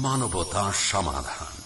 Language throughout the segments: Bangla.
মানবতা সমাধান।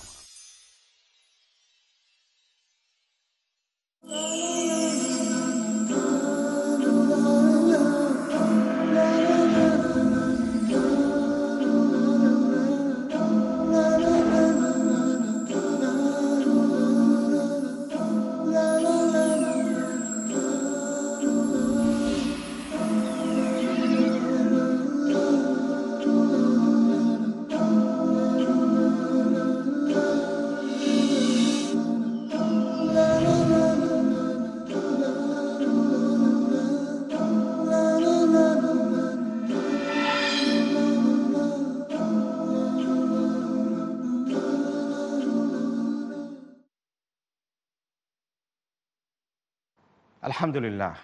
الحمد لله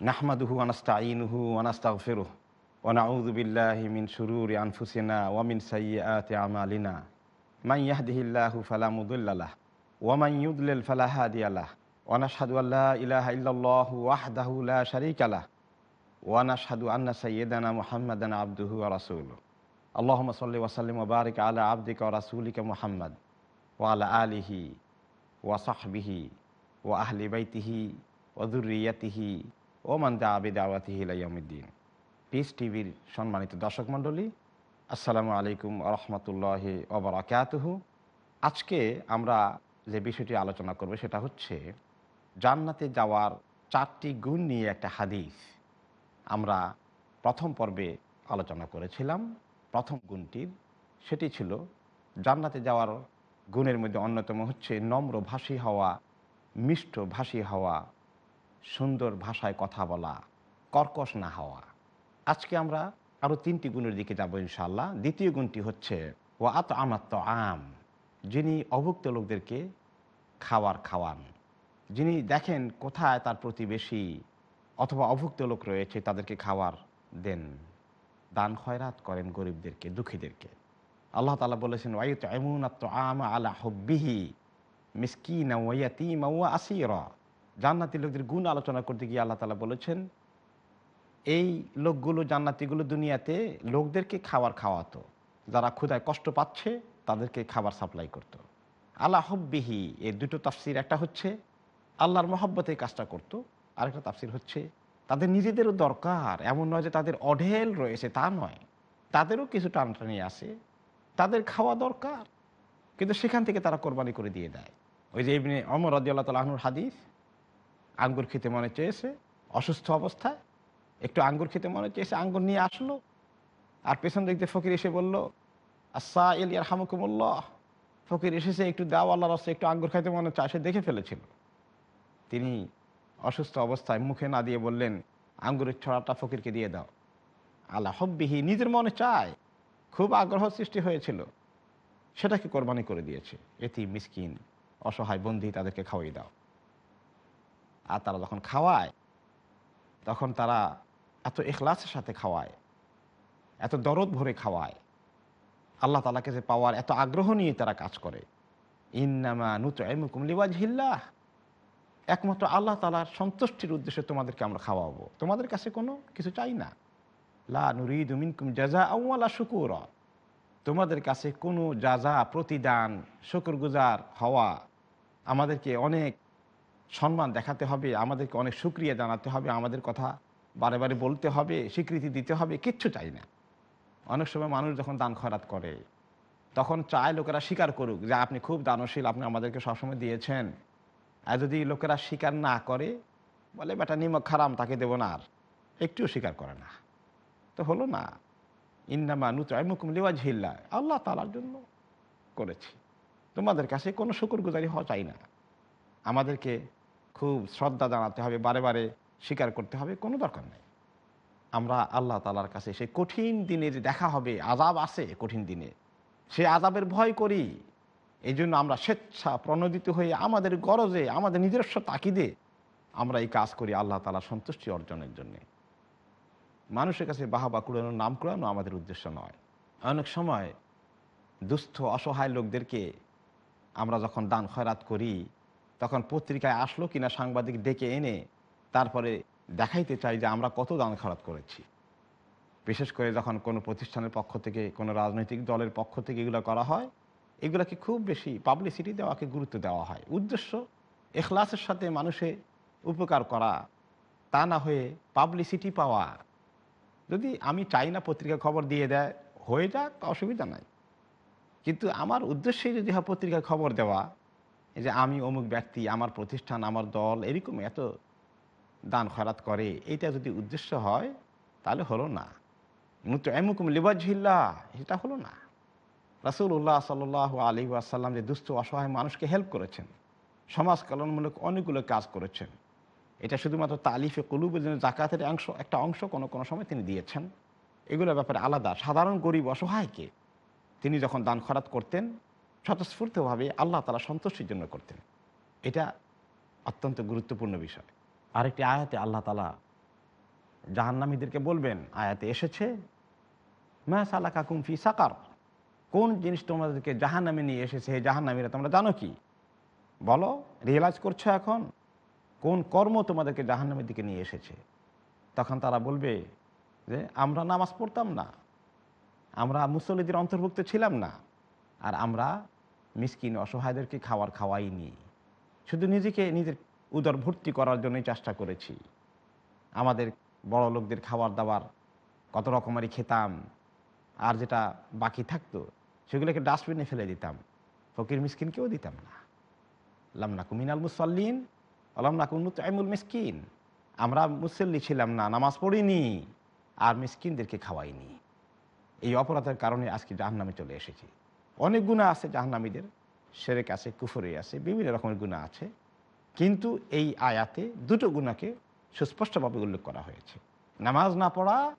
نحمده ونستعينه ونستغفره ونعوذ بالله من شرور أنفسنا ومن سيئات أعمالنا. من يهده الله فلا مضل له ومن يضلل فلا هادي له. ونشهد أن لا إله إلا الله وحده لا شريك له. ونشهد أن سيدنا محمدا عبده ورسوله. اللهم صل وسلم وبارك على عبدك ورسولك محمد وعلى آله وصحبه وأهل بيته ওদুরিয়াতিহি ওমান দা আবিদাওয়াতিহি লাইয়ামুদ্দিন পিস টিভির সম্মানিত দর্শক মণ্ডলী, আসসালামু আলাইকুম রহমতুল্লাহ ওবরাকাতহু আজকে আমরা যে বিষয়টি আলোচনা করব সেটা হচ্ছে জান্নাতে যাওয়ার চারটি গুণ নিয়ে একটা হাদিস। আমরা প্রথম পর্বে আলোচনা করেছিলাম। প্রথম গুণটির সেটি ছিল জান্নাতে যাওয়ার গুণের মধ্যে অন্যতম হচ্ছে নম্র ভাষী হওয়া মিষ্ট ভাষী হওয়া সুন্দর ভাষায় কথা বলা, কর্কশ না হওয়া। আজকে আমরা আরও তিনটি গুণের দিকে যাব ইনশাল্লাহ দ্বিতীয় গুণটি হচ্ছে ও আত আমাত্ত আম যিনি অভুক্ত লোকদেরকে খাওয়ার খাওয়ান। যিনি দেখেন কোথায় তার প্রতিবেশী অথবা অভুক্ত লোক রয়েছে, তাদেরকে খাওয়ার দেন। দান খয়রাত করেন গরিবদেরকে, দুঃখীদেরকে। আল্লাহ তালা বলেছেন ওয়াইত এমন আত্ম আম আলা হব্বিহি মিসকিনা ওয়াইয়াতিমা ওয়া আসিরা জান্নাতি লোকদের গুণ আলোচনা করতে গিয়ে আল্লাহ তালা বলেছেন, এই লোকগুলো জান্নাতিগুলো দুনিয়াতে লোকদেরকে খাবার খাওয়াতো। যারা ক্ষুদায় কষ্ট পাচ্ছে, তাদেরকে খাবার সাপ্লাই করত। আল্লাহ হব্বিহি এই দুটো তাফসির, একটা হচ্ছে আল্লাহর মহব্বতে কাজটা করতো, আরেকটা তাফসির হচ্ছে তাদের নিজেদেরও দরকার। এমন নয় যে তাদের অঢেল রয়েছে, তা নয়। তাদেরও কিছু টানটানি আসে তাদের খাওয়া দরকার। কিন্তু সেখান থেকে তারা কোরবানি করে দিয়ে দেয়। ওই যে এমনি অমর আল্লাহ তালাহনুর হাদিস আঙ্গুর খেতে মনে চেয়েছে, অসুস্থ অবস্থায়, একটু আঙ্গুর খেতে মনে চেয়েছে, আঙ্গুর নিয়ে আসলো। আর পেছন দিয়ে ফকির এসে বলল আসা এলিয়ার হামুকুমুল্লাহ ফকির এসেছে, একটু দাও আল্লাহ রসে একটু আঙ্গুর খাইতে মনে চায় সে দেখে ফেলেছিল। তিনি অসুস্থ অবস্থায় মুখে না দিয়ে বললেন, আঙ্গুরের ছড়াটা ফকিরকে দিয়ে দাও। আল্লাহ হব্বিহি, নিজের মনে চায়। খুব আগ্রহ সৃষ্টি হয়েছিল। সেটাকে কোরবানি করে দিয়েছে। এটি মিসকিন, অসহায় বন্দি তাদেরকে খাওয়াই দাও। আর তারা যখন খাওয়ায়, তখন তারা এত এখলাসের সাথে খাওয়ায়, এত দরদ ভরে খাওয়ায়। আল্লাহ তালাকে যে পাওয়ার, এত আগ্রহ নিয়ে তারা কাজ করে। ইন্নামা নুতলিওয়াজহিল্লাহ একমাত্র আল্লাহ তালার সন্তুষ্টির উদ্দেশ্যে তোমাদেরকে আমরা খাওয়াবো। তোমাদের কাছে কোনো কিছু চাই না। লা নুরিদ জাজা আউ্লা শুকুর। তোমাদের কাছে কোনো যাজা প্রতিদান শুকুর গুজার হওয়া আমাদেরকে অনেক সম্মান দেখাতে হবে, আমাদেরকে অনেক সুক্রিয়া জানাতে হবে, আমাদের কথা বারে বারে বলতে হবে, স্বীকৃতি দিতে হবে, কিচ্ছু চাই না। অনেক সময় মানুষ যখন দান খরাত করে, তখন চায় লোকেরা স্বীকার করুক যে আপনি খুব দানশীল, আপনি আমাদেরকে সবসময় দিয়েছেন। আর যদি লোকেরা স্বীকার না করে, বলে, বেটা, নিমক খারাম, তাকে দেবো না আর। একটুও স্বীকার করে না। তো হলো না। ইন্নামা নুতমুকুম লিওয়াজ হিল্লা আল্লাহ তালার জন্য করেছি। তোমাদের কাছে কোনো শুকুর গুজারি হওয়া চাই না। আমাদেরকে খুব শ্রদ্ধা জানাতে হবে, বারে বারে স্বীকার করতে হবে, কোনো দরকার নেই। আমরা আল্লাহ তালার কাছে সেই কঠিন দিনের দেখা হবে আজাব আছে কঠিন দিনে। সে আজাবের ভয় করি। এই জন্য আমরা স্বেচ্ছা প্রণোদিত হয়ে, আমাদের গরজে, আমাদের নিজস্ব তাকিদে আমরা এই কাজ করি আল্লাহ তালা সন্তুষ্টি অর্জনের জন্যে। মানুষের কাছে বাহাবা কুড়ানোর নাম কুড়ানো আমাদের উদ্দেশ্য নয়। অনেক সময় দুস্থ, অসহায় লোকদেরকে আমরা যখন দান খয়রাত করি তখন পত্রিকায় আসলো কিনা সাংবাদিক ডেকে এনে তারপরে দেখাইতে চাই যে আমরা কত দান খরাত করেছি। বিশেষ করে যখন কোনো প্রতিষ্ঠানের পক্ষ থেকে, কোনো রাজনৈতিক দলের পক্ষ থেকে এগুলো করা হয়, এগুলোকে খুব বেশি পাবলিসিটি দেওয়াকে গুরুত্ব দেওয়া হয়। উদ্দেশ্য, এখলাসের সাথে মানুষে উপকার করা, তা না হয়ে পাবলিসিটি পাওয়া। যদি আমি চাই না পত্রিকা খবর দিয়ে দেয়, হয়ে যাক, অসুবিধা নাই। কিন্তু আমার উদ্দেশ্যে যদি হয় পত্রিকায় খবর দেওয়া যে আমি অমুক ব্যক্তি, আমার প্রতিষ্ঠান, আমার দল এরকম এত দান খরাত করে, এইটা যদি উদ্দেশ্য হয়, তাহলে হলো না। মুত এমুকুম লিবাজিল্লা এটা হলো না। রাসুল্লাহ সাল আলী আসাল্লাম যে দুস্থ অসহায় মানুষকে হেল্প করেছেন, সমাজ কল্যাণমূলক অনেকগুলো কাজ করেছেন, এটা শুধুমাত্র তালিফে কলুবের জন্য জাকাতের অংশ, একটা অংশ কোনো কোনো সময় তিনি দিয়েছেন। এগুলোর ব্যাপারে আলাদা। সাধারণ গরিব, অসহায়কে তিনি যখন দান খরাত করতেন স্বতঃস্ফূর্তভাবে আল্লাহ তালা সন্তুষ্টির জন্য করতেন। এটা অত্যন্ত গুরুত্বপূর্ণ বিষয়। আরেকটি আয়াতে আল্লাহ তালা জাহান্নামীদেরকে বলবেন, আয়াতে এসেছে, মা সালা কাকুম ফি সাকার। কোন জিনিস তোমাদেরকে জাহান্নামে নিয়ে এসেছে, হে জাহান্নামীরা, তোমরা জানো কি? বলো, রিয়েলাইজ করছ এখন? কোন কর্ম তোমাদেরকে জাহান্নামের দিকে নিয়ে এসেছে? তখন তারা বলবে যে, আমরা নামাজ পড়তাম না। আমরা মুসল্লিদের অন্তর্ভুক্ত ছিলাম না। আর আমরা মিসকিন অসহায়দেরকে খাওয়ার খাওয়াইনি শুধু নিজেকে নিজের উদর ভর্তি করার জন্যই চেষ্টা করেছি। আমাদের বড় লোকদের খাবার দাবার কত রকমারই খেতাম। আর যেটা বাকি থাকতো, সেগুলোকে ডাস্টবিনে ফেলে দিতাম। ফকির মিসকিনকেও দিতাম না। লামনা কুমিনাল মুসল্লিন আলামনা কুমুল মিসকিন। আমরা মুসল্লি ছিলাম না, নামাজ পড়িনি, আর মিসকিনদেরকে খাওয়াইনি। এই অপরাধের কারণে আজকে জাহান্নামে চলে এসেছি। অনেক গুণা আছে জাহান্নামীদের। সেরেক আছে, কুফরে আছে, বিভিন্ন রকমের গুণা আছে। কিন্তু এই আয়াতে দুটো গুণাকে সুস্পষ্টভাবে উল্লেখ করা হয়েছে। নামাজ না পড়া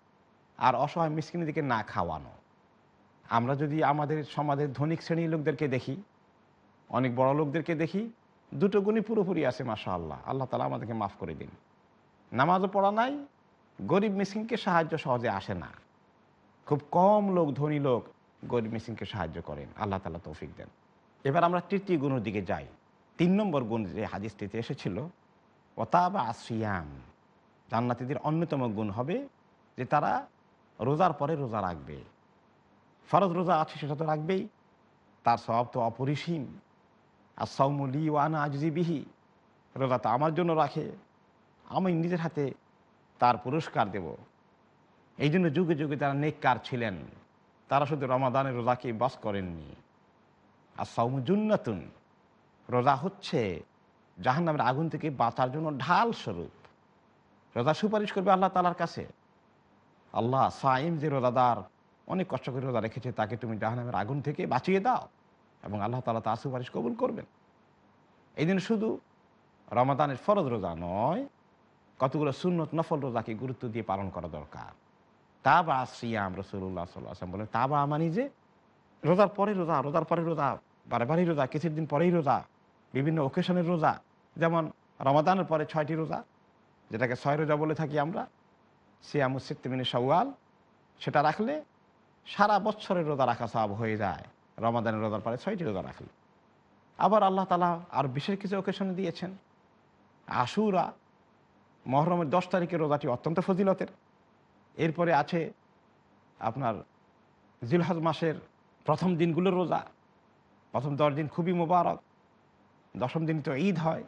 আর অসহায় মিসকিনীদেরকে না খাওয়ানো। আমরা যদি আমাদের সমাজের ধনিক শ্রেণির লোকদেরকে দেখি, অনেক বড় লোকদেরকে দেখি, দুটো গুণই পুরোপুরি আছে মাসা আল্লাহ আল্লাহ তালা আমাদেরকে মাফ করে দিন। নামাজও পড়া নাই, গরিব মিসকিনকে সাহায্য সহজে আসে না। খুব কম লোক, ধনী লোক গরিব মিসকিনকে সাহায্য করেন। আল্লাহ তালা তৌফিক দেন। এবার আমরা তৃতীয় গুণের দিকে যাই। তিন নম্বর গুণ যে হাদিসটিতে এসেছিল, ওতাবা আসিয়াম জান্নাতিদের অন্যতম গুণ হবে যে তারা রোজার পরে রোজা রাখবে। ফরজ রোজা আছে, সেটা তো রাখবেই। তার স্বভাব তো অপরিসীম। আর সৌমলি ওয়ানা আজিবিহি রোজা তো আমার জন্য রাখে। আমি নিজের হাতে তার পুরস্কার দেব। এই জন্য যুগে যুগে তারা নেককার ছিলেন তারা শুধু রমাদানের রোজাকে বাস করেননি। আর সৌমজুন্নাতুন রোজা হচ্ছে জাহান্নামের আগুন থেকে বাঁচার জন্য ঢাল স্বরূপ। রোজা সুপারিশ করবে আল্লাহ তালার কাছে। আল্লাহ সাইম যে রোজাদার, অনেক কষ্ট করে রোজা রেখেছে, তাকে তুমি জাহান্নামের আগুন থেকে বাঁচিয়ে দাও এবং আল্লাহ তালা তার সুপারিশ কবুল করবেন। এই দিন শুধু রমাদানের ফরজ রোজা নয়, কতগুলো সুন্নত নফল রোজাকে গুরুত্ব দিয়ে পালন করা দরকার। তা বা সিয়াম রসুল্লাহ সাল্লাম বলেন তা বা মানি যে রোজার পরে রোজা, রোজার পরে রোজা বারে বারেই রোজা, কিছুদিন পরেই রোজা, বিভিন্ন ওকেশনের রোজা, যেমন রমাদানের পরে ছয়টি রোজা, যেটাকে ছয় রোজা বলে থাকি আমরা, সিয়াম সিয়ামুসিদ্দিমিনী সওয়াল সেটা রাখলে সারা বছরের রোজা রাখা সব হয়ে যায়, রমাদানের রোজার পরে ছয়টি রোজা রাখলে। আবার আল্লাহ তালা আর বিশেষ কিছু ওকেশনে দিয়েছেন, আশুরা, মহরমের দশ তারিখের রোজাটি অত্যন্ত ফজিলতের। এরপরে আছে আপনার জিলহজ মাসের প্রথম দিনগুলোর রোজা। প্রথম দশ দিন খুবই মোবারক। দশম দিন তো ঈদ হয়।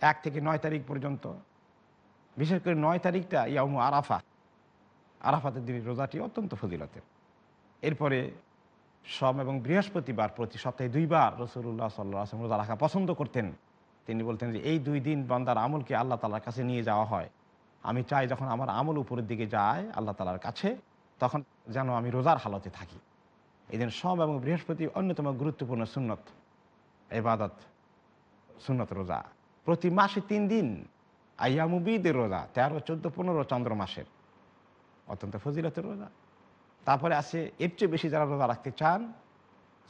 এক থেকে নয় তারিখ পর্যন্ত। বিশেষ করে নয় তারিখটা ইয়ামু আরাফা আরাফাতের দিনের রোজাটি অত্যন্ত ফজিলতের। এরপরে সম এবং বৃহস্পতিবার প্রতি সপ্তাহে দুইবার রসুল্লাহ সাল্লাহ আসলাম রোজা রাখা পছন্দ করতেন। তিনি বলতেন যে, এই দুই দিন বান্দার আমলকে আল্লাহ তালার কাছে নিয়ে যাওয়া হয়। আমি চাই যখন আমার আমল উপরের দিকে যায় আল্লাহ তালার কাছে, তখন যেন আমি রোজার হালতে থাকি। এই দিন সম এবং বৃহস্পতি অন্যতম গুরুত্বপূর্ণ সুন্নত এবাদত সুন্নত রোজা। প্রতি মাসে তিন দিন আয়ামুবিদের রোজা, তেরো, চোদ্দ, পনেরো চন্দ্র মাসের। অত্যন্ত ফজিলতের রোজা। তারপরে আছে, এর চেয়ে বেশি যারা রোজা রাখতে চান,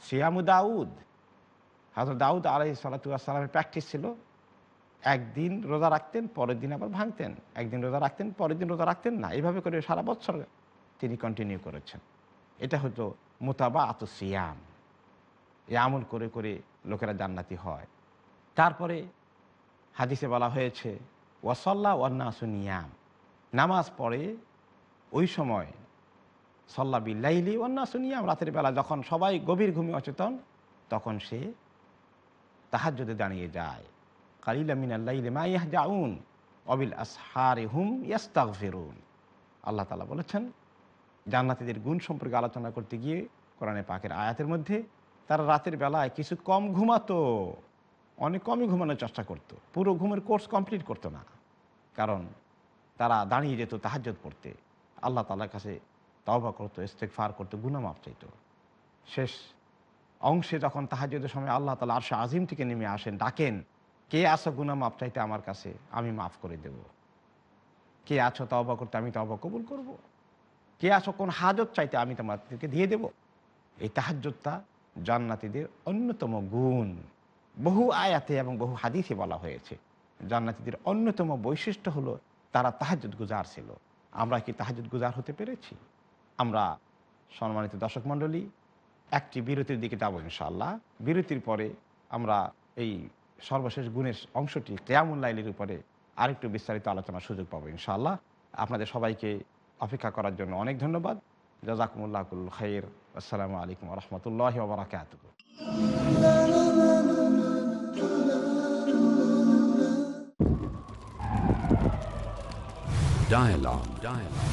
সিয়ামু দাউদ। হাজর দাউদ আলাই সালাতামের প্র্যাকটিস ছিল। একদিন রোজা রাখতেন, পরের দিন আবার ভাঙতেন। একদিন রোজা রাখতেন, পরের দিন রোজা রাখতেন না। এইভাবে করে সারা বছর তিনি কন্টিনিউ করেছেন। এটা হতো মোতাবা আত সিয়াম। এ আমল করে করে লোকেরা জান্নাতি হয়। তারপরে হাদিসে বলা হয়েছে, ওয়াসল্লা ওয়ান্নাসুনিয়াম নামাজ পড়ে ওই সময় সল্লা বিল্লাইলি অন্য শুনিয়াম রাতের বেলা যখন সবাই গভীর ঘুমে অচেতন, তখন সে তাহার যদি দাঁড়িয়ে যায়। আসহারে হুম ইয়াস্তাক ফেরুন আল্লাহ তালা বলেছেন, জান্নাতিদের গুণ সম্পর্কে আলোচনা করতে গিয়ে কোরআনে পাকের আয়াতের মধ্যে তারা রাতের বেলায় কিছু কম ঘুমাতো, অনেক কমই ঘুমানোর চেষ্টা করতো, পুরো ঘুমের কোর্স কমপ্লিট করতো না। কারণ তারা দাঁড়িয়ে যেত তাহাজ্জত পড়তে। আল্লাহ তালার কাছে তওবা করতো ফার করতো গুনামাপ চাইত। শেষ অংশে যখন তাহাজ্জদের সময় আল্লাহ তালা আরশা আজিম থেকে নেমে আসেন, ডাকেন কে আসো গুনামাপ চাইতে আমার কাছে, আমি মাফ করে দেব। কে আছো তওবা করতে, আমি তওবা কবুল করব। কে আছো কোন হাজত চাইতে, আমি তোমাদেরকে দিয়ে দেব। এই তাহাজ্জতটা জান্নাতিদের অন্যতম গুণ। বহু আয়াতে এবং বহু হাদিসে বলা হয়েছে, জান্নাতিদের অন্যতম বৈশিষ্ট্য হলো তারা তাহাজুদ গুজার ছিল। আমরা কি তাহাজুদ গুজার হতে পেরেছি? আমরা সম্মানিত দর্শক মণ্ডলী, একটি বিরতির দিকে যাব ইনশাল্লাহ বিরতির পরে আমরা এই সর্বশেষ গুণের অংশটি কেয়ামুল্লাইলের উপরে আরেকটু বিস্তারিত আলোচনার সুযোগ পাবো, ইনশাআল্লাহ আপনাদের সবাইকে অপেক্ষা করার জন্য অনেক ধন্যবাদ জাজাকুমুল্লাহকুল খাইর আসসালামু আলাইকুম রহমতুল্লাহ ওবরাকাত Dialogue. Dialogue.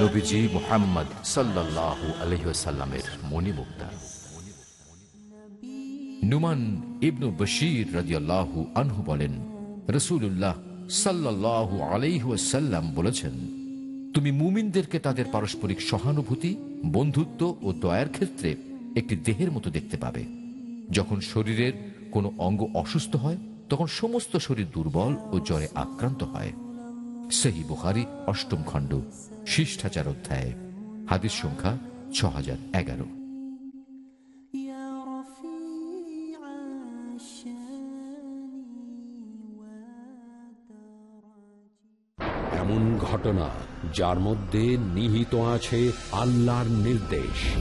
নবীজি মোহাম্মদ মণিমুক্তা। নুমান ইবনু বশির আনহু বলেন বলেছেন, তুমি মুমিনদেরকে তাদের পারস্পরিক সহানুভূতি, বন্ধুত্ব ও দয়ার ক্ষেত্রে একটি দেহের মতো দেখতে পাবে। যখন শরীরের কোনো অঙ্গ অসুস্থ হয়, তখন সমস্ত শরীর দুর্বল ও জ্বরে আক্রান্ত হয়। সেহি বুখারি অষ্টম খণ্ড। শিষ্টাচার অধ্যায় হাদিস সংখ্যা ছ হাজার এগারো এমন ঘটনা যার মধ্যে নিহিত আছে আল্লাহর নির্দেশ।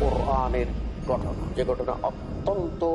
ঘটনা যে ঘটনা অত্যন্ত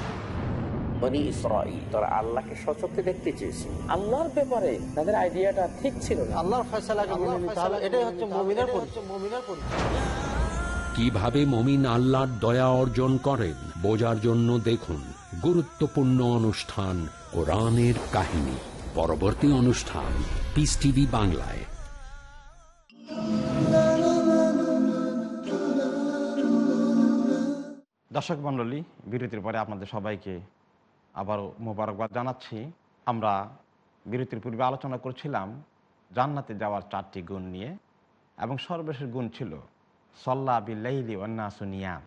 বনি ইসরাইল তারা আল্লাহকে সচক্ষে দেখতে চেয়েছে। আল্লাহর ব্যাপারে তাদের আইডিয়াটা ঠিক ছিল না। আল্লাহর ফয়সালাকে মেনে নিতে হবে। এটাই হচ্ছে মুমিনের পরিচয়। মুমিনের পরিচয়। কীভাবে মমিন আল্লাহর দয়া অর্জন করেন বোঝার জন্য দেখুন গুরুত্বপূর্ণ অনুষ্ঠান কোরআনের কাহিনী। পরবর্তী অনুষ্ঠান পিস টিভি বাংলায়। দর্শক মণ্ডলী বিরতির পরে আপনাদের সবাইকে আবারও মোবারকবাদ জানাচ্ছি। আমরা বিরতির পূর্বে আলোচনা করছিলাম জান্নাতে যাওয়ার চারটি গুণ নিয়ে, এবং সর্বশেষ গুণ ছিল, সল্লা বিল্লাইলি অন্যাসুনিয়া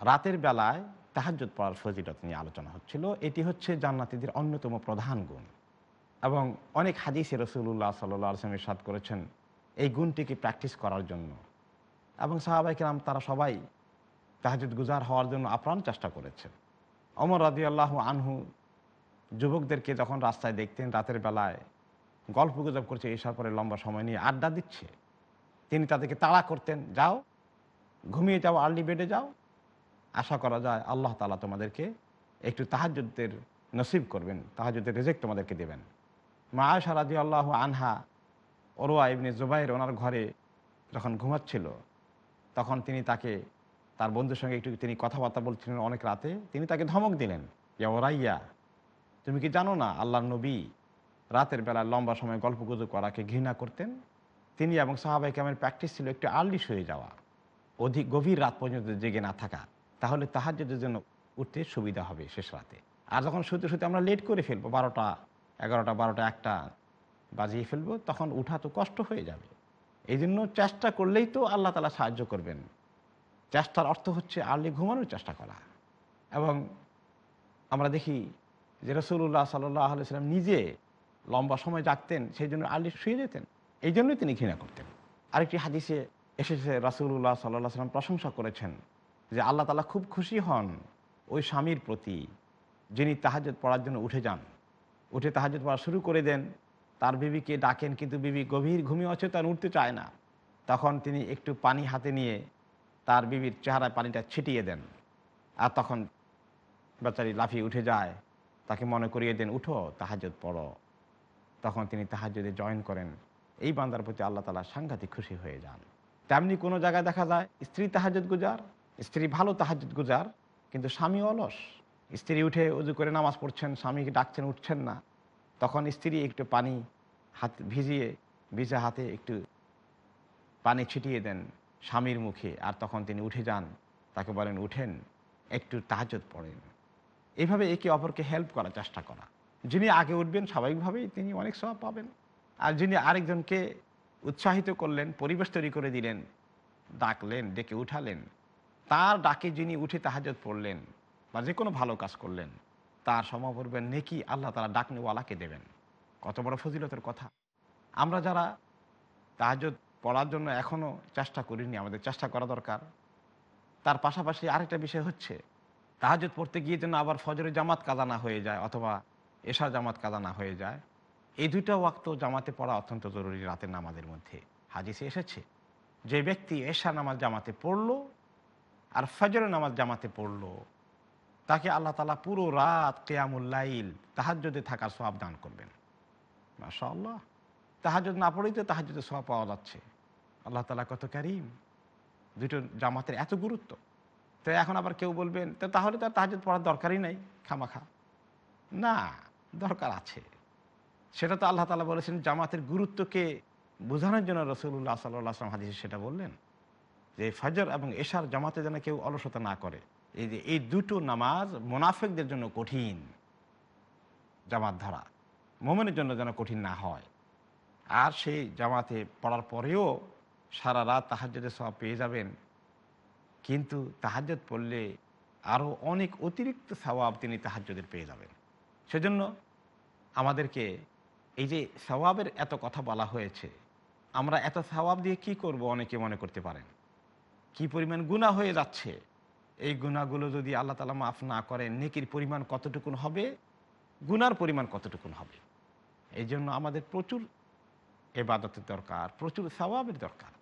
রাতের বেলায় তাহাজ্জুদ পড়ার ফজিলত নিয়ে আলোচনা হচ্ছিল। এটি হচ্ছে জান্নাতিদের অন্যতম প্রধান গুণ। এবং অনেক হাদিসে রসুল্লাহ সাল্লাহ আসলামের সাদ করেছেন, এই গুণটিকে প্র্যাকটিস করার জন্য। এবং সাহাবাইকেরাম তারা সবাই তাহাজুদ গুজার হওয়ার জন্য আপ্রাণ চেষ্টা করেছেন। অমর রাজি আল্লাহ আনহু যুবকদেরকে যখন রাস্তায় দেখতেন রাতের বেলায়, গল্প গুজব করছে এসার পরে লম্বা সময় নিয়ে আড্ডা দিচ্ছে। তিনি তাদেরকে তাড়া করতেন, যাও, ঘুমিয়ে যাও আর্লি বেডে যাও। আশা করা যায় আল্লাহ তালা তোমাদেরকে একটু তাহাজুদ্দের নসিব করবেন তাহাজুদ্দের রেজেক্ট তোমাদেরকে দেবেন। মা আয়সা রাজি আল্লাহ আনহা ওরোয়া ইবনে জুবাইর ওনার ঘরে যখন ঘুমাচ্ছিল, তখন তিনি তাকে তার বন্ধুর সঙ্গে একটু তিনি কথাবার্তা বলছিলেন অনেক রাতে, তিনি তাকে ধমক দিলেন, ইয়া ওরাইয়া, তুমি কি জানো না আল্লাহর নবী রাতের বেলা লম্বা সময় গল্প গুজব করাকে ঘৃণা করতেন? তিনি এবং সাহাবাই কেমন প্র্যাকটিস ছিল একটু আর্লি শুয়ে যাওয়া, অধিক গভীর রাত পর্যন্ত জেগে না থাকা, তাহলে তাহাজ্জুদের জন্য উঠতে সুবিধা হবে শেষ রাতে। আর যখন শুতে শুতে আমরা লেট করে ফেলব, বারোটা, এগারোটা, বারোটা, একটা বাজিয়ে ফেলব, তখন উঠা তো কষ্ট হয়ে যাবে। এই জন্য চেষ্টা করলেই তো আল্লাহ তালা সাহায্য করবেন। চেষ্টার অর্থ হচ্ছে আর্লি ঘুমানোর চেষ্টা করা। এবং আমরা দেখি যে রসুল্লাহ সাল্লাহ সাল্লাম নিজে লম্বা সময় জাগতেন, সেই জন্য আর্লি শুয়ে যেতেন। এই জন্যই তিনি ঘৃণা করতেন। আরেকটি হাদিসে এসেছে রাসুল্লাহ সাল্লাহ সাল্লাম প্রশংসা করেছেন যে আল্লাহ তালা খুব খুশি হন ওই স্বামীর প্রতি যিনি তাহাজত পড়ার জন্য উঠে যান। উঠে তাহাজত পড়া শুরু করে দেন। তার বিবিকে ডাকেন, কিন্তু বিবি গভীর ঘুমিয়ে অচেতন উঠতে চায় না। তখন তিনি একটু পানি হাতে নিয়ে তার বিবির চেহারায় পানিটা ছিটিয়ে দেন। আর তখন বেচারি লাফিয়ে উঠে যায়। তাকে মনে করিয়ে দেন, উঠো তাহাজত পড়ো। তখন তিনি তাহাজুদে জয়েন করেন। এই বান্দার প্রতি আল্লাহ তালা সাংঘাতিক খুশি হয়ে যান। তেমনি কোনো জায়গায় দেখা যায়, স্ত্রী তাহাজুদ গুজার, স্ত্রী ভালো তাহাজুদ গুজার, কিন্তু স্বামী অলস। স্ত্রী উঠে উজু করে নামাজ পড়ছেন স্বামীকে ডাকছেন, উঠছেন না। তখন স্ত্রী একটু পানি হাত ভিজিয়ে, ভিজা হাতে একটু পানি ছিটিয়ে দেন। স্বামীর মুখে, আর তখন তিনি উঠে যান। তাকে বলেন, উঠেন, একটু তাহাজত পড়েন। এইভাবে একে অপরকে হেল্প করার চেষ্টা করা। যিনি আগে উঠবেন, স্বাভাবিকভাবেই তিনি অনেক স্বভাব পাবেন। আর যিনি আরেকজনকে উৎসাহিত করলেন, পরিবেশ তৈরি করে দিলেন, ডাকলেন, ডেকে উঠালেন, তার ডাকে যিনি উঠে তাহাজত পড়লেন বা যে কোনো ভালো কাজ করলেন, তার সমপরিবেন নেকি আল্লাহ তারা ডাকনেওয়ালাকে দেবেন। কত বড় ফজিলতের কথা। আমরা যারা তাহাজত পড়ার জন্য এখনও চেষ্টা করিনি, আমাদের চেষ্টা করা দরকার। তার পাশাপাশি আরেকটা বিষয় হচ্ছে তাহাজত পড়তে গিয়ে যেন আবার ফজরে জামাত কাদা না হয়ে যায় অথবা এশা জামাত কাদা না হয়ে যায়, এই দুইটা ওয়াক্ত জামাতে পড়া অত্যন্ত জরুরি রাতের নামাজের মধ্যে। হাজিসে এসেছে, যে ব্যক্তি এশা নামাজ জামাতে পড়ল আর ফজরের নামাজ জামাতে পড়ল, তাকে আল্লাহ তালা পুরো রাত কেয়ামুল্লাইল তাহাজ্যদে থাকার সব দান করবেন। মাশা আল্লাহ তাহাজুদ না পড়েই তো তাহাজুদে সব পাওয়া যাচ্ছে। আল্লাহ তালা কত কারিম। দুটো জামাতের এত গুরুত্ব। তো এখন আবার কেউ বলবেন, তো তাহলে তো আর তাহাজুদ পড়ার দরকারই নাই, খামাখা? না, দরকার আছে। সেটা তো আল্লাহ তালা বলেছেন, জামাতের গুরুত্বকে বোঝানোর জন্য রসুল্লাহ সাল্লাহ আসলাম হাদিসে সেটা বললেন যে, ফজর এবং এশার জামাতে যেন কেউ অলসতা না করে। এই যে, এই দুটো নামাজ মোনাফেকদের জন্য কঠিন। জামাত ধরা মোমেনের জন্য যেন কঠিন না হয়। আর সেই জামাতে পড়ার পরেও সারা রাত তাহাজ্যদের সব পেয়ে যাবেন। কিন্তু তাহাজ্জত পড়লে আরও অনেক অতিরিক্ত সওয়াব তিনি তাহাজ্যদের পেয়ে যাবেন। সেজন্য আমাদেরকে এই যে সওয়াবের এত কথা বলা হয়েছে, আমরা এত সওয়াব দিয়ে কি করব অনেকে মনে করতে পারেন? কি পরিমাণ গুণা হয়ে যাচ্ছে? এই গুণাগুলো যদি আল্লাহ তালা মাফ না করেন, নেকির পরিমাণ কতটুকুন হবে? গুনার পরিমাণ কতটুকুন হবে? এই জন্য আমাদের প্রচুর এবাদতের দরকার, প্রচুর সওয়াবের দরকার।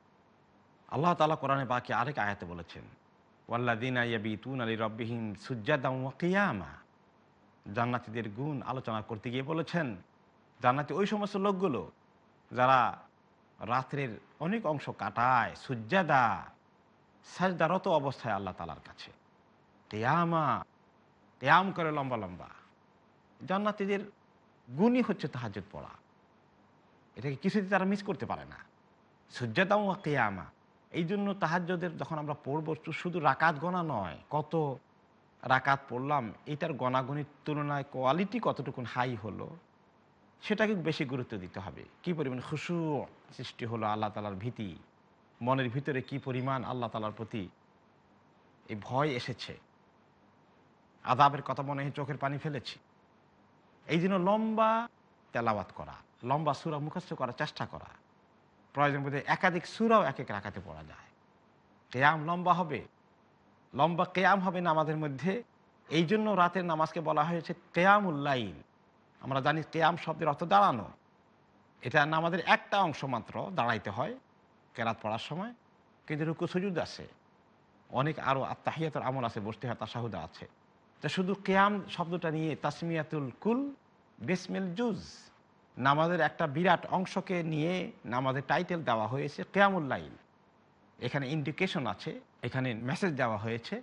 আল্লাহ তালা কোরআনে বাকি আরেক আয়াতে বলেছেন ওয়াল্লাদিন আয়াবি তুন আলী রব্বিহীন সুজ্জাদাম কিয়ামা। জান্নাতিদের গুণ আলোচনা করতে গিয়ে বলেছেন, জান্নাতি ওই সমস্ত লোকগুলো যারা রাত্রের অনেক অংশ কাটায়, সুজ্জাদা, সাজদারত অবস্থায় আল্লাহ তালার কাছে। তেয়ামা তেয়াম করে লম্বা লম্বা। জান্নাতিদের গুণই হচ্ছে তাহাজত পড়া। এটাকে কিছুতে তারা মিস করতে পারে না। সূর্যাদাম কেয়ামা। এই জন্য তাহাজ্যদের যখন আমরা পড়ব শুধু রাকাত গণা নয়, কত রাকাত পড়লাম, এটার গণাগণির তুলনায় কোয়ালিটি কতটুকুন হাই হলো, সেটাকে বেশি গুরুত্ব দিতে হবে। কি পরিমাণ খুশু সৃষ্টি হলো আল্লাহ তালার ভীতি, মনের ভিতরে কি পরিমাণ আল্লাহ তালার প্রতি এই ভয় এসেছে। আদাবের কথা মনে হয় চোখের পানি ফেলেছি। এই জন্য লম্বা তেলাওয়াত করা। লম্বা সুরা মুখস্থ করার চেষ্টা করা। প্রয়োজন বোধে একাধিক সুরাও এক এক রাখাতে পড়া যায়। কেয়াম লম্বা হবে। লম্বা কেয়াম হবে নামাজের মধ্যে। এই জন্য রাতের নামাজকে বলা হয়েছে কেয়ামুল্লাইল আমরা জানি কেয়াম শব্দের অর্থ দাঁড়ানো। এটা নামাজের একটা অংশ মাত্র দাঁড়াইতে হয় কেরাত পড়ার সময়। কিন্তু রুকু সুজুদ আছে। অনেক আরও আত্মাহিয়াতের আমল আছে, বসতে হয় তাসাহুদা আছে। তা শুধু কেয়াম শব্দটা নিয়ে তাসমিয়াতুল কুল বেসমেল জুজ। নামাজের একটা বিরাট অংশকে নিয়ে নামাজের টাইটেল দেওয়া হয়েছে কেয়ামুল্লাইল এখানে ইন্ডিকেশন আছে, এখানে মেসেজ দেওয়া হয়েছে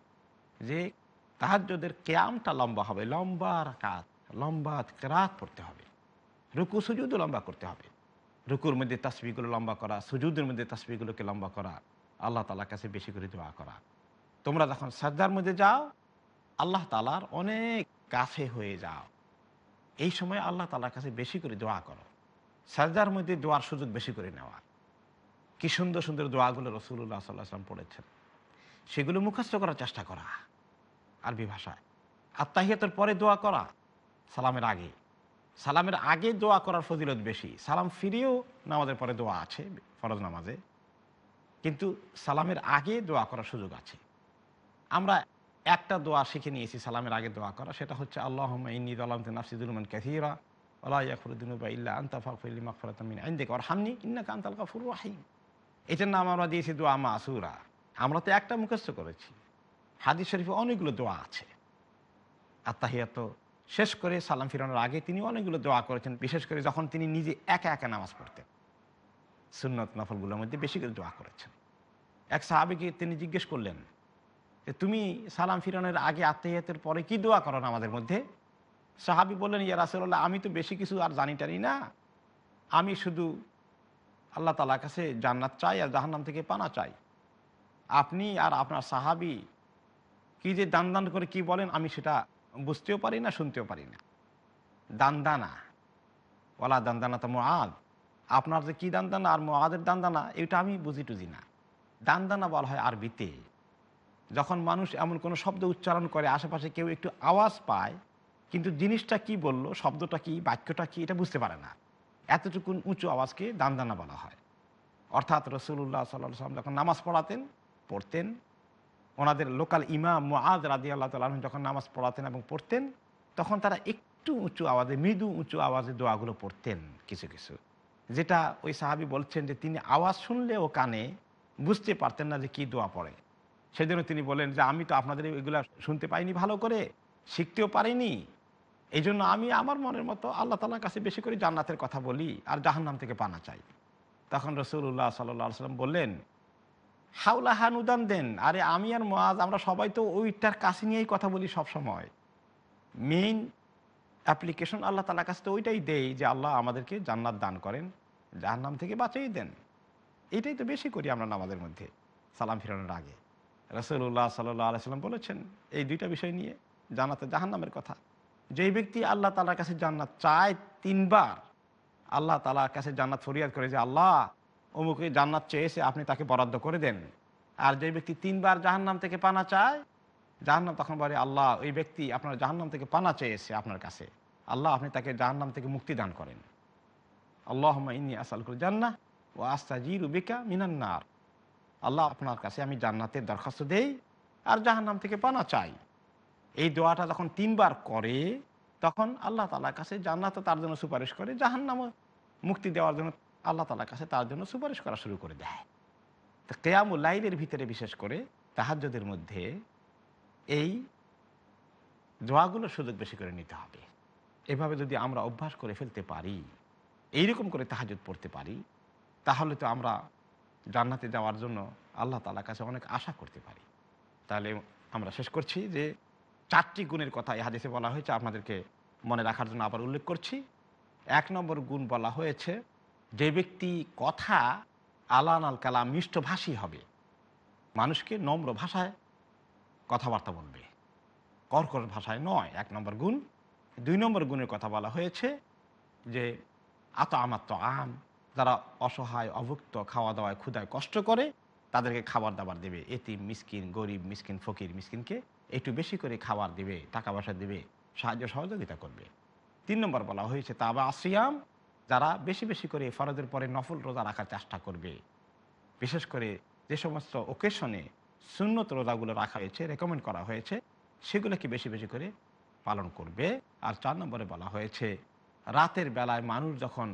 যে তাহাজ্যদের কেয়ামটা লম্বা হবে, লম্বা রাকাত, লম্বা কেরাত পড়তে হবে। রুকু, সুজুদও লম্বা করতে হবে। রুকুর মধ্যে তাসবিগুলো লম্বা করা, সুজুদের মধ্যে তাসবিগুলোকে লম্বা করা, আল্লাহ তালার কাছে বেশি করে দোয়া করা। তোমরা যখন সাজদার মধ্যে যাও, আল্লাহ তালার অনেক কাছে হয়ে যাও। এই সময় আল্লাহ তালার কাছে বেশি করে দোয়া করো। সাজদার মধ্যে দোয়ার সুযোগ বেশি করে নেওয়া। কি সুন্দর সুন্দর দোয়াগুলো রসুল্লাহ সাল্লাহ আসলাম পড়েছেন। সেগুলো মুখস্থ করার চেষ্টা করা। আরবি ভাষায়। আত্মাহিয়াতের পরে দোয়া করা। সালামের আগে। সালামের আগে দোয়া করার ফজিলত বেশি। সালাম ফিরিয়েও নামাজের পরে দোয়া আছে, ফরজ নামাজে। কিন্তু সালামের আগে দোয়া করার সুযোগ আছে। আমরা একটা দোয়া শিখে নিয়েছি সালামের আগে দোয়া করা, সেটা হচ্ছে আল্লাহ ইন্নি আলমতে নাফসিদুলমান ক্যাথিরা আল্লাহ ইয়াকুরুদ্দিনুবা ইল্লা আন্তা ফাকফিল্লি মাকফরাতামিন আইন্দিক আর হামনি ইন্না কান্তাল কাফুর এটার নাম আমরা দিয়েছি দোয়া মা আসুরা আমরা তো একটা মুখস্থ করেছি। হাদিস শরীফে অনেকগুলো দোয়া আছে। আত্মাহিয়াত শেষ করে সালাম ফিরানোর আগে তিনি অনেকগুলো দোয়া করেছেন, বিশেষ করে যখন তিনি নিজে একা একা নামাজ পড়তেন। সুন্নত নফলগুলোর মধ্যে বেশি করে দোয়া করেছেন। এক সাহাবিকে তিনি জিজ্ঞেস করলেন তুমি সালাম ফিরানোর আগে আত্মাহিয়াতের পরে কি দোয়া করো আমাদের মধ্যে? সাহাবি বললেন, ইয়া রাসুল্লাহ আমি তো বেশি কিছু আর জানি টানি না। আমি শুধু আল্লাহ তালার কাছে জান্নাত চাই আর জাহান্নাম থেকে পানা চাই। আপনি আর আপনার সাহাবি কি যে দান দান করে কি বলেন, আমি সেটা বুঝতেও পারি না, শুনতেও পারি না। দানদানা ওলা দানদানা তো মোয়াদ আপনার যে কী দানদানা আর মোয়াদের দানদানা, এটা আমি বুঝি টুজি না। দানদানা বলা হয় আরবিতে। যখন মানুষ এমন কোনো শব্দ উচ্চারণ করে, আশেপাশে কেউ একটু আওয়াজ পায়, কিন্তু জিনিসটা কি বলল, শব্দটা কি, বাক্যটা কি, এটা বুঝতে পারে না। এতটুকু উঁচু আওয়াজকে দানদানা বলা হয়। অর্থাৎ রসুল্লাহ সাল্লাহ সাল্লাম যখন নামাজ পড়াতেন, পড়তেন, ওনাদের লোকাল ইমাম মুআদ রাদি আল্লাহ তালন যখন নামাজ পড়াতেন এবং পড়তেন, তখন তারা একটু উঁচু আওয়াজে, মৃদু উঁচু আওয়াজে দোয়াগুলো পড়তেন কিছু কিছু। যেটা ওই সাহাবি বলছেন যে, তিনি আওয়াজ শুনলেও কানে বুঝতে পারতেন না যে কি দোয়া পড়ে। সেজন্য তিনি বলেন যে, আমি তো আপনাদের এগুলো শুনতে পাইনি ভালো করে, শিখতেও পারিনি। এই জন্য আমি আমার মনের মতো আল্লাহ তালার কাছে বেশি করে জান্নাতের কথা বলি আর জাহান্নাম থেকে পানা চাই। তখন রসুল্লাহ সাল্লাহ সাল্লাম বললেন হাউলা হানুদান দেন। আরে আমি আর মহাজ আমরা সবাই তো ওইটার কাছে নিয়েই কথা বলি সব সময় মেইন অ্যাপ্লিকেশন আল্লাহ তালার কাছে তো ওইটাই দেই যে, আল্লাহ আমাদেরকে জান্নাত দান করেন, জাহান্নাম থেকে বাঁচিয়ে দেন। এটাই তো বেশি করি আমরা নামাজের মধ্যে, সালাম ফিরানোর আগে। রসুল্লাহ সাল্লাহ আলাইসাল্লাম বলেছেন, এই দুইটা বিষয় নিয়ে জানাতে জাহান্নামের কথা। যেই ব্যক্তি আল্লাহ তালার কাছে জান্নাত চায় তিনবার, আল্লাহ তালার কাছে জান্নাত ফরিয়াদ করে যে, আল্লাহ, অমুকে জান্নাত চেয়েছে, আপনি তাকে বরাদ্দ করে দেন। আর যে ব্যক্তি তিনবার জাহান্নাম থেকে পানা চায়, জাহান্নাম তখন বলে, আল্লাহ, ওই ব্যক্তি আপনার জাহান্নাম থেকে পানা চেয়েছে আপনার কাছে। আল্লাহ, আপনি তাকে জাহান্নাম থেকে মুক্তি দান করেন। আল্লাহ ইন্নি আসাল করে জান্না ও আস্তা জি রুবিকা মিনান্নার আল্লাহ আপনার কাছে আমি জান্নাতের দরখাস্ত দেই আর জাহান্নাম থেকে পানা চাই। এই দোয়াটা যখন তিনবার করে, তখন আল্লাহ তালার কাছে জান্নাত তার জন্য সুপারিশ করে জাহান্নাম মুক্তি দেওয়ার জন্য আল্লাহ তালার কাছে তার জন্য সুপারিশ করা শুরু করে দেয়। তো কেয়ামুল লাইলের ভিতরে বিশেষ করে তাহাজ্যদের মধ্যে এই দোয়াগুলোর সুযোগ বেশি করে নিতে হবে। এভাবে যদি আমরা অভ্যাস করে ফেলতে পারি, এইরকম করে তাহাজুদ পড়তে পারি, তাহলে তো আমরা জান্নাতে যাওয়ার জন্য আল্লাহ তালার কাছে অনেক আশা করতে পারি। তাহলে আমরা শেষ করছি যে চারটি গুণের কথা এই হাদিসে বলা হয়েছে, আপনাদেরকে মনে রাখার জন্য আবার উল্লেখ করছি। এক নম্বর গুণ বলা হয়েছে, যে ব্যক্তি কথা আলান আল কালাম মিষ্টভাষী হবে, মানুষকে নম্র ভাষায় কথাবার্তা বলবে। কর্কর ভাষায় নয়, এক নম্বর গুণ। দুই নম্বর গুণের কথা বলা হয়েছে যে আত আমার তো আম যারা অসহায়, অভুক্ত খাওয়া দাওয়ায় ক্ষুদায় কষ্ট করে, তাদেরকে খাবার দাবার দেবে। এতিম, মিসকিন, গরিব, মিসকিন, ফকির, মিসকিনকে একটু বেশি করে খাবার দেবে টাকা পয়সা দেবে, সাহায্য সহযোগিতা করবে। তিন নম্বর বলা হয়েছে, তাবা আসিয়াম, যারা বেশি বেশি করে ফরজের পরে নফল রোজা রাখার চেষ্টা করবে। বিশেষ করে যে সমস্ত ওকেশনে সুন্নত রোজাগুলো রাখা হয়েছে রেকমেন্ড করা হয়েছে, সেগুলোকে বেশি বেশি করে পালন করবে। আর চার নম্বরে বলা হয়েছে, রাতের বেলায় মানুষ যখন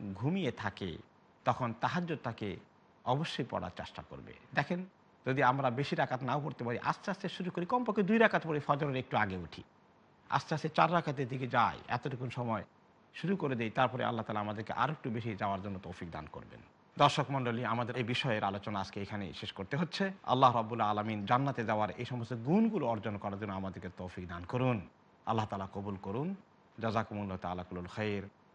ঘুমিয়ে থাকে, তখন তাহাজ তাহাজ্যটাকে অবশ্যই পড়ার চেষ্টা করবে। দেখেন, যদি আমরা বেশি রাকাত নাও পড়তে পারি, আস্তে আস্তে শুরু করি, কমপক্ষে দুই রাকাত পড়ি ফজরের একটু আগে উঠি। আস্তে আস্তে চার রাকাতের দিকে যাই, এতটুকুন সময় শুরু করে দেই, তারপরে আল্লাহ তালা আমাদেরকে আরও একটু বেশি যাওয়ার জন্য তৌফিক দান করবেন। দর্শক মণ্ডলী, আমাদের এই বিষয়ের আলোচনা আজকে এখানে শেষ করতে হচ্ছে। আল্লাহ রবুল্লা আলমিন জান্নাতে যাওয়ার এই সমস্ত গুণগুলো অর্জন করার জন্য আমাদেরকে তৌফিক দান করুন। আল্লাহ তালা কবুল করুন। জাজাকুমুল্লাহ তালাকুল খৈর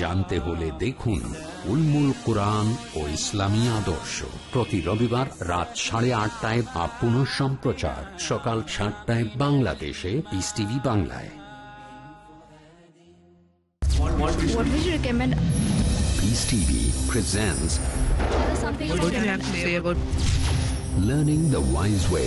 জানতে হলে দেখুন উলমুল কোরআন ও ইসলামী আদর্শ। প্রতি রবিবার রাত সাড়ে আটটায় বা পুনঃ সম্প্রচার। সকাল সাতটায় বাংলাদেশে পিস টিভি বাংলায়। What would you recommend? Peace TV presents what do you have to say about learning the wise way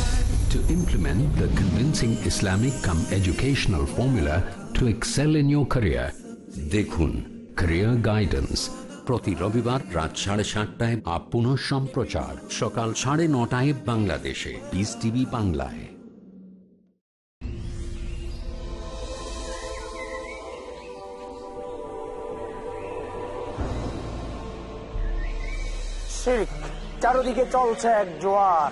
To implement the convincing Islamic come educational formula to excel in your career. দেখুন Career Guidance প্রতি রবিবার রাত সাড়ে সাতটায় আপ পুনঃ সম্প্রচার সকাল সাড়ে নটায় বাংলাদেশে পিস টিভি বাংলায় চারদিকে চলছে এক জোয়ার